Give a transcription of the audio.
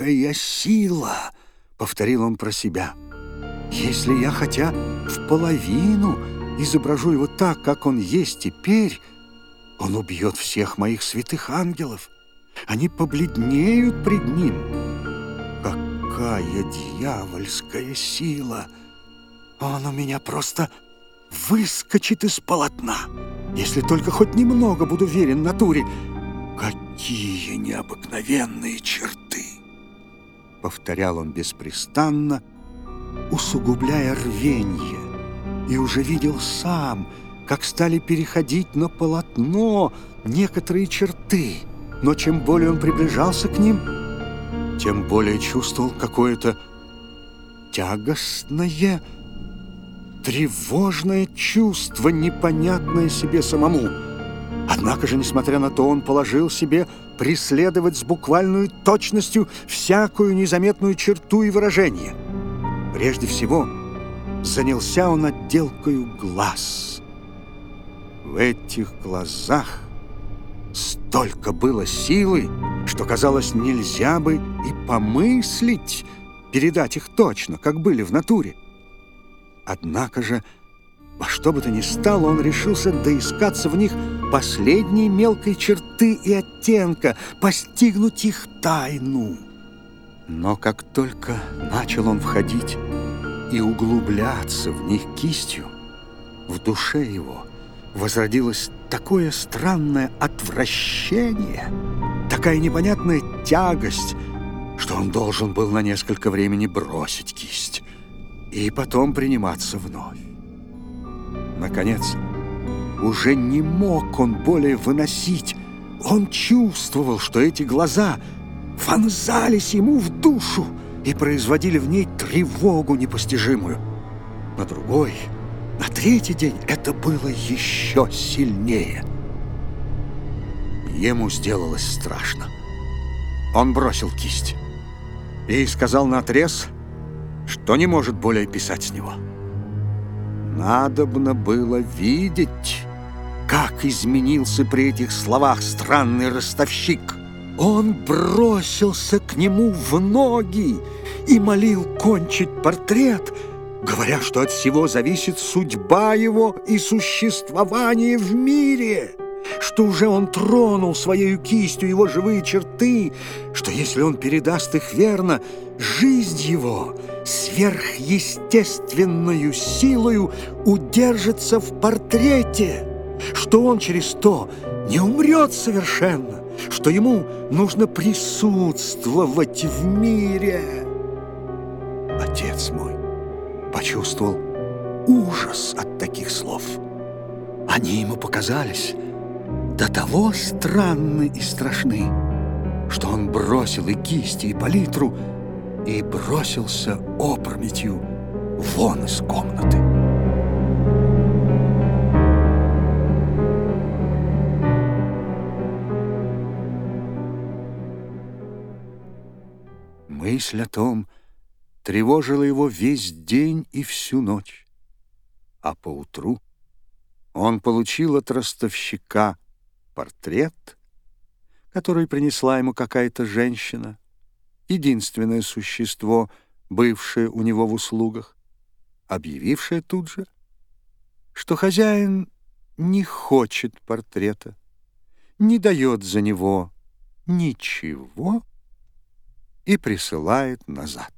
«Великая сила!» — повторил он про себя. «Если я хотя в половину изображу его так, как он есть теперь, он убьет всех моих святых ангелов. Они побледнеют пред ним. Какая дьявольская сила! Он у меня просто выскочит из полотна, если только хоть немного буду верен натуре. Какие необыкновенные черты! Повторял он беспрестанно, усугубляя рвенье, и уже видел сам, как стали переходить на полотно некоторые черты. Но чем более он приближался к ним, тем более чувствовал какое-то тягостное, тревожное чувство, непонятное себе самому. Однако же, несмотря на то, он положил себе преследовать с буквальной точностью всякую незаметную черту и выражение. Прежде всего, занялся он отделкою глаз. В этих глазах столько было силы, что, казалось, нельзя бы и помыслить передать их точно, как были в натуре. Однако же, во что бы то ни стало, он решился доискаться в них последней мелкой черты и оттенка, постигнуть их тайну. Но как только начал он входить и углубляться в них кистью, в душе его возродилось такое странное отвращение, такая непонятная тягость, что он должен был на несколько времени бросить кисть и потом приниматься вновь. Наконец, уже не мог он более выносить. Он чувствовал, что эти глаза вонзались ему в душу и производили в ней тревогу непостижимую. На другой, на третий день это было еще сильнее. Ему сделалось страшно. Он бросил кисть и сказал наотрез — что не может более писать с него. Надобно было видеть, как изменился при этих словах странный ростовщик. Он бросился к нему в ноги и молил кончить портрет, говоря, что от всего зависит судьба его и существование в мире что уже он тронул своей кистью его живые черты, что если он передаст их верно, жизнь его сверхъестественную силою удержится в портрете, что он через то не умрет совершенно, что ему нужно присутствовать в мире. Отец мой почувствовал ужас от таких слов. Они ему показались до того странны и страшны, что он бросил и кисти, и палитру, и бросился опрометью вон из комнаты. Мысль о том тревожила его весь день и всю ночь, а поутру он получил от ростовщика портрет, который принесла ему какая-то женщина, единственное существо, бывшее у него в услугах, объявившее тут же, что хозяин не хочет портрета, не дает за него ничего и присылает назад.